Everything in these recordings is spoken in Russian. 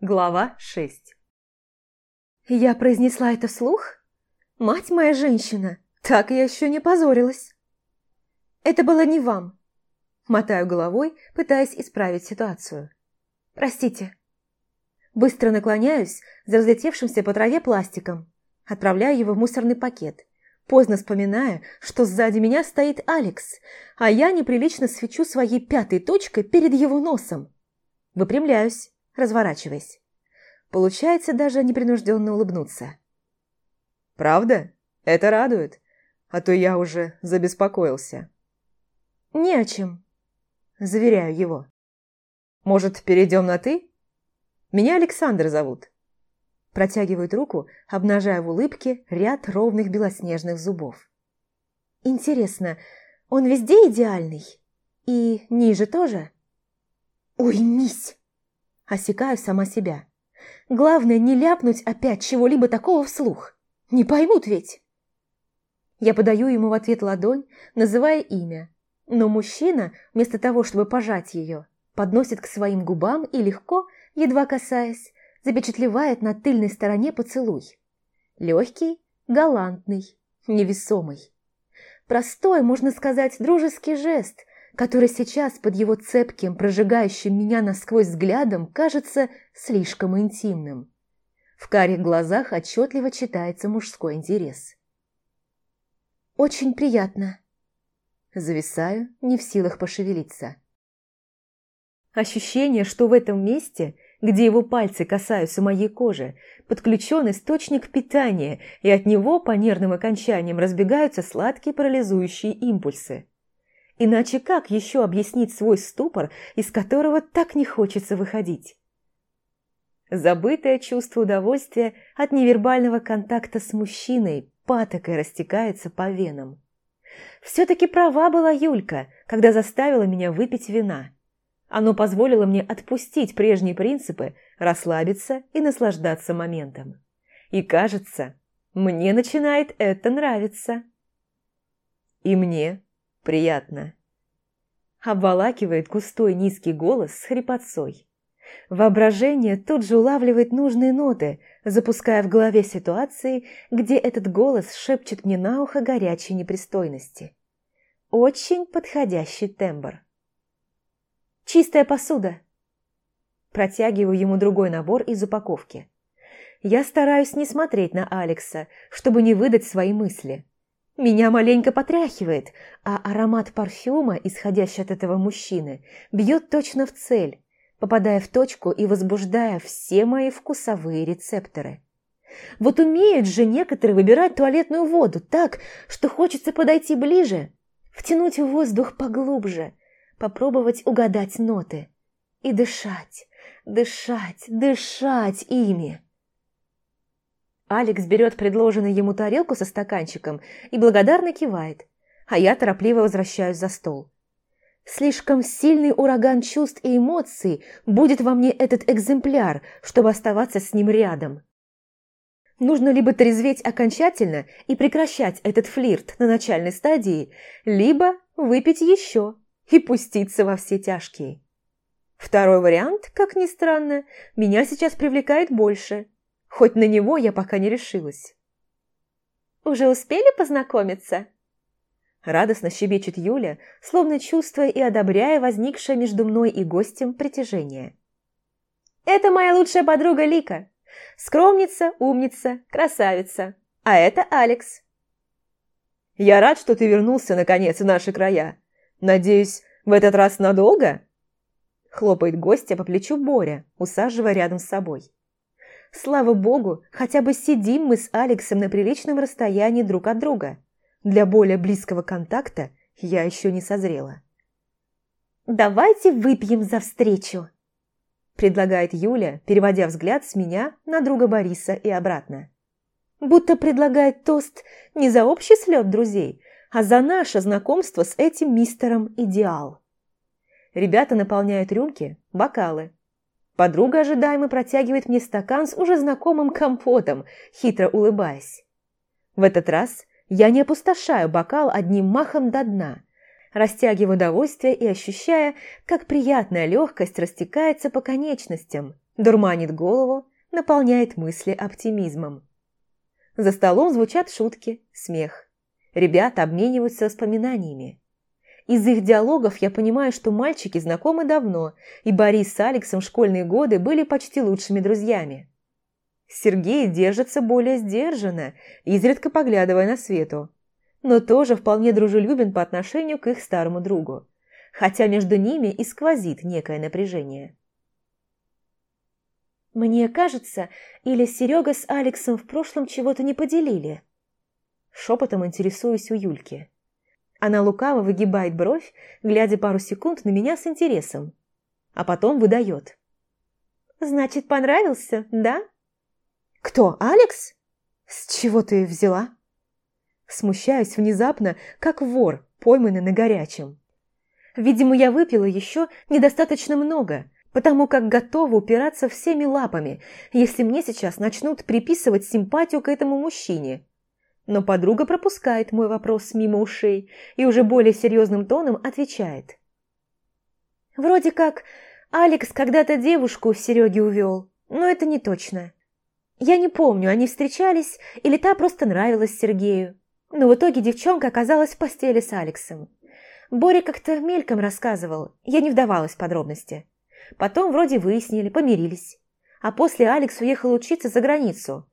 Глава 6 Я произнесла это вслух? Мать моя женщина, так я еще не позорилась. Это было не вам. Мотаю головой, пытаясь исправить ситуацию. Простите. Быстро наклоняюсь за разлетевшимся по траве пластиком. Отправляю его в мусорный пакет. Поздно вспоминая, что сзади меня стоит Алекс, а я неприлично свечу своей пятой точкой перед его носом. Выпрямляюсь разворачиваясь. Получается даже непринужденно улыбнуться. «Правда? Это радует. А то я уже забеспокоился». «Не о чем», – заверяю его. «Может, перейдем на «ты»? Меня Александр зовут». Протягивает руку, обнажая в улыбке ряд ровных белоснежных зубов. «Интересно, он везде идеальный? И ниже тоже?» «Уймись!» Осекаю сама себя. Главное, не ляпнуть опять чего-либо такого вслух. Не поймут ведь. Я подаю ему в ответ ладонь, называя имя. Но мужчина, вместо того, чтобы пожать ее, подносит к своим губам и легко, едва касаясь, запечатлевает на тыльной стороне поцелуй. Легкий, галантный, невесомый. Простой, можно сказать, дружеский жест, который сейчас под его цепким, прожигающим меня насквозь взглядом кажется слишком интимным. В карих глазах отчетливо читается мужской интерес. «Очень приятно». Зависаю, не в силах пошевелиться. Ощущение, что в этом месте, где его пальцы касаются моей кожи, подключен источник питания, и от него по нервным окончаниям разбегаются сладкие парализующие импульсы. Иначе как еще объяснить свой ступор, из которого так не хочется выходить? Забытое чувство удовольствия от невербального контакта с мужчиной патокой растекается по венам. Все-таки права была Юлька, когда заставила меня выпить вина. Оно позволило мне отпустить прежние принципы, расслабиться и наслаждаться моментом. И кажется, мне начинает это нравиться. И мне приятно. Обволакивает густой низкий голос с хрипотцой. Воображение тут же улавливает нужные ноты, запуская в голове ситуации, где этот голос шепчет мне на ухо горячей непристойности. Очень подходящий тембр. «Чистая посуда!» Протягиваю ему другой набор из упаковки. Я стараюсь не смотреть на Алекса, чтобы не выдать свои мысли. Меня маленько потряхивает, а аромат парфюма, исходящий от этого мужчины, бьет точно в цель, попадая в точку и возбуждая все мои вкусовые рецепторы. Вот умеют же некоторые выбирать туалетную воду так, что хочется подойти ближе, втянуть воздух поглубже, попробовать угадать ноты и дышать, дышать, дышать ими. Алекс берет предложенную ему тарелку со стаканчиком и благодарно кивает, а я торопливо возвращаюсь за стол. Слишком сильный ураган чувств и эмоций будет во мне этот экземпляр, чтобы оставаться с ним рядом. Нужно либо трезветь окончательно и прекращать этот флирт на начальной стадии, либо выпить еще и пуститься во все тяжкие. Второй вариант, как ни странно, меня сейчас привлекает больше – Хоть на него я пока не решилась. «Уже успели познакомиться?» Радостно щебечет Юля, словно чувствуя и одобряя возникшее между мной и гостем притяжение. «Это моя лучшая подруга Лика. Скромница, умница, красавица. А это Алекс». «Я рад, что ты вернулся, наконец, в наши края. Надеюсь, в этот раз надолго?» Хлопает гостя по плечу Боря, усаживая рядом с собой. Слава богу, хотя бы сидим мы с Алексом на приличном расстоянии друг от друга. Для более близкого контакта я еще не созрела. «Давайте выпьем за встречу», – предлагает Юля, переводя взгляд с меня на друга Бориса и обратно. Будто предлагает тост не за общий слет друзей, а за наше знакомство с этим мистером Идеал. Ребята наполняют рюмки, бокалы, Подруга ожидаемо протягивает мне стакан с уже знакомым компотом, хитро улыбаясь. В этот раз я не опустошаю бокал одним махом до дна, растягиваю удовольствие и ощущая, как приятная легкость растекается по конечностям, Дурманит голову, наполняет мысли оптимизмом. За столом звучат шутки, смех. Ребята обмениваются воспоминаниями. Из их диалогов я понимаю, что мальчики знакомы давно, и Борис с Алексом в школьные годы были почти лучшими друзьями. Сергей держится более сдержанно, изредка поглядывая на Свету, но тоже вполне дружелюбен по отношению к их старому другу, хотя между ними и сквозит некое напряжение. «Мне кажется, или Серега с Алексом в прошлом чего-то не поделили?» Шепотом интересуюсь у Юльки. Она лукаво выгибает бровь, глядя пару секунд на меня с интересом, а потом выдает. «Значит, понравился, да?» «Кто, Алекс? С чего ты взяла?» Смущаюсь внезапно, как вор, пойманный на горячем. Видимо, я выпила еще недостаточно много, потому как готова упираться всеми лапами, если мне сейчас начнут приписывать симпатию к этому мужчине. Но подруга пропускает мой вопрос мимо ушей и уже более серьезным тоном отвечает. Вроде как Алекс когда-то девушку в Сереге увел, но это не точно. Я не помню, они встречались или та просто нравилась Сергею. Но в итоге девчонка оказалась в постели с Алексом. Боря как-то мельком рассказывал, я не вдавалась в подробности. Потом вроде выяснили, помирились. А после Алекс уехал учиться за границу.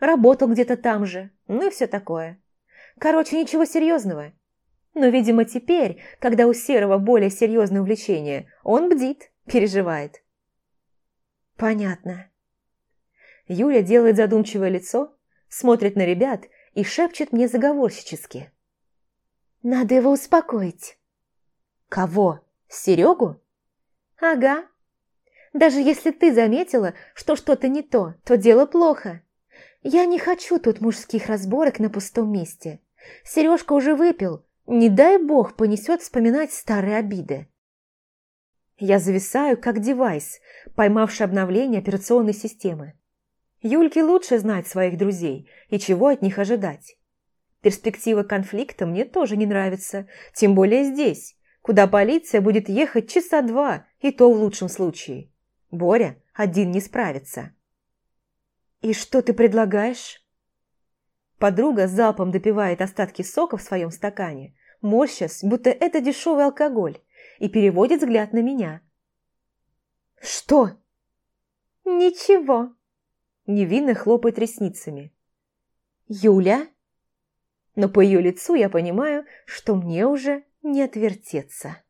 Работал где-то там же, ну и все такое. Короче, ничего серьезного. Но, видимо, теперь, когда у Серого более серьезное увлечение, он бдит, переживает. Понятно. Юля делает задумчивое лицо, смотрит на ребят и шепчет мне заговорщически. «Надо его успокоить». «Кого? Серегу?» «Ага. Даже если ты заметила, что что-то не то, то дело плохо. Я не хочу тут мужских разборок на пустом месте. Сережка уже выпил, не дай бог понесет вспоминать старые обиды». Я зависаю, как девайс, поймавший обновление операционной системы. Юльке лучше знать своих друзей и чего от них ожидать. Перспектива конфликта мне тоже не нравится, тем более здесь, куда полиция будет ехать часа два, и то в лучшем случае. Боря один не справится. «И что ты предлагаешь?» Подруга залпом допивает остатки сока в своем стакане, морщась, будто это дешевый алкоголь, и переводит взгляд на меня. «Что?» «Ничего», – невинно хлопает ресницами. «Юля?» Но по ее лицу я понимаю, что мне уже не отвертеться.